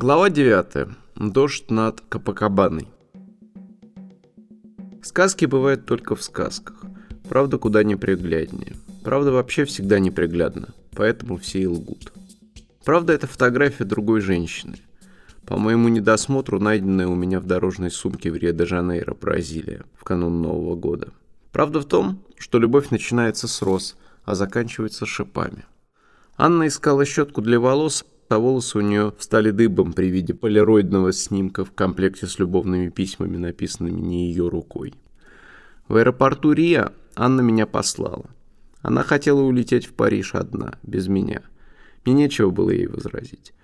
Глава 9. Дождь над Капакабаной. Сказки бывают только в сказках. Правда куда непригляднее. Правда вообще всегда неприглядна, поэтому все и лгут. Правда это фотография другой женщины. По моему недосмотру, найденная у меня в дорожной сумке в Рио-де-Жанейро, Бразилия, в канун Нового года. Правда в том, что любовь начинается с роз, а заканчивается шипами. Анна искала щетку для волос, а волосы у нее стали дыбом при виде полироидного снимка в комплекте с любовными письмами, написанными не ее рукой. В аэропорту Риа Анна меня послала. Она хотела улететь в Париж одна, без меня. Мне нечего было ей возразить.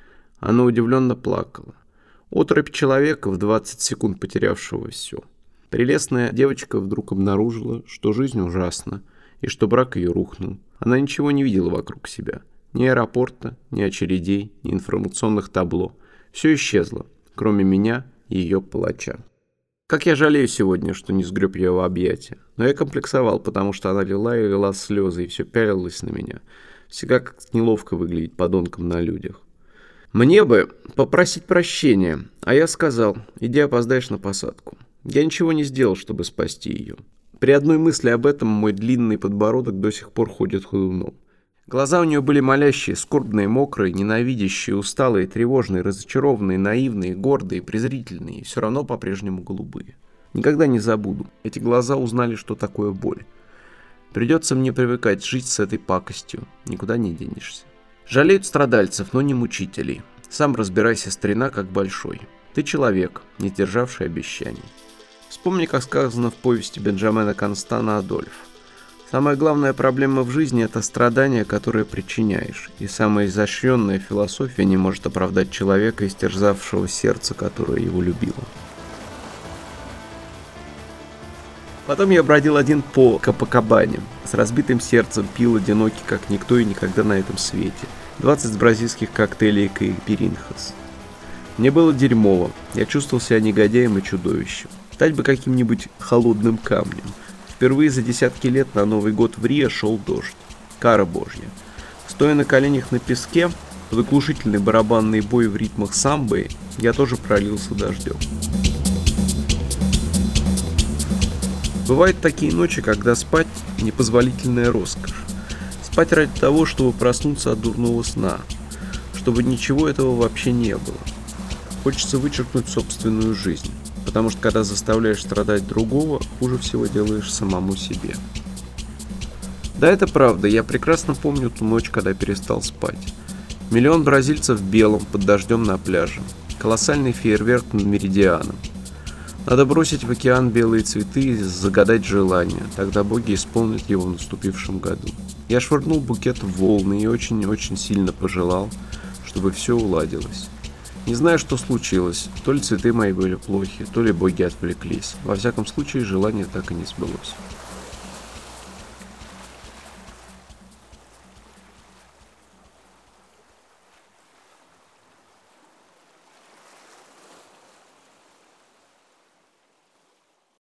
Она удивленно плакала. Отрыбь человека, в 20 секунд потерявшего все. Прелестная девочка вдруг обнаружила, что жизнь ужасна, и что брак ее рухнул. Она ничего не видела вокруг себя – ни аэропорта, ни очередей, ни информационных табло. Все исчезло, кроме меня и ее палача. Как я жалею сегодня, что не сгреб ее в объятия. Но я комплексовал, потому что она лила и лила слезы, и все пялилось на меня. Всегда как неловко выглядеть подонком на людях. Мне бы попросить прощения, а я сказал, иди опоздаешь на посадку. Я ничего не сделал, чтобы спасти ее. При одной мысли об этом мой длинный подбородок до сих пор ходит ходуном. Глаза у нее были молящие, скорбные, мокрые, ненавидящие, усталые, тревожные, разочарованные, наивные, гордые, презрительные, и все равно по-прежнему голубые. Никогда не забуду. Эти глаза узнали, что такое боль. Придется мне привыкать жить с этой пакостью. Никуда не денешься. Жалеют страдальцев, но не мучителей. Сам разбирайся, старина, как большой. Ты человек, не сдержавший обещаний. Вспомни, как сказано в повести Бенджамина Констана Адольф. Самая главная проблема в жизни – это страдания, которые причиняешь. И самая изощренная философия не может оправдать человека, истерзавшего сердце, которое его любило. Потом я бродил один по Капакабане, с разбитым сердцем пил одинокий, как никто и никогда на этом свете. 20 бразильских коктейлей Кайпиринхас. Мне было дерьмово, я чувствовал себя негодяем и чудовищем. Стать бы каким-нибудь холодным камнем – Впервые за десятки лет на Новый год в Рио шел дождь. Кара божья. Стоя на коленях на песке, под оглушительный барабанный бой в ритмах самбы, я тоже пролился дождем. Бывают такие ночи, когда спать – непозволительная роскошь. Спать ради того, чтобы проснуться от дурного сна, чтобы ничего этого вообще не было. Хочется вычеркнуть собственную жизнь потому что когда заставляешь страдать другого, хуже всего делаешь самому себе. Да, это правда, я прекрасно помню ту ночь, когда перестал спать. Миллион бразильцев в белом, под дождем на пляже. Колоссальный фейерверк над Меридианом. Надо бросить в океан белые цветы и загадать желание, тогда боги исполнят его в наступившем году. Я швырнул букет в волны и очень-очень сильно пожелал, чтобы все уладилось. Не знаю, что случилось. То ли цветы мои были плохи, то ли боги отвлеклись. Во всяком случае, желание так и не сбылось.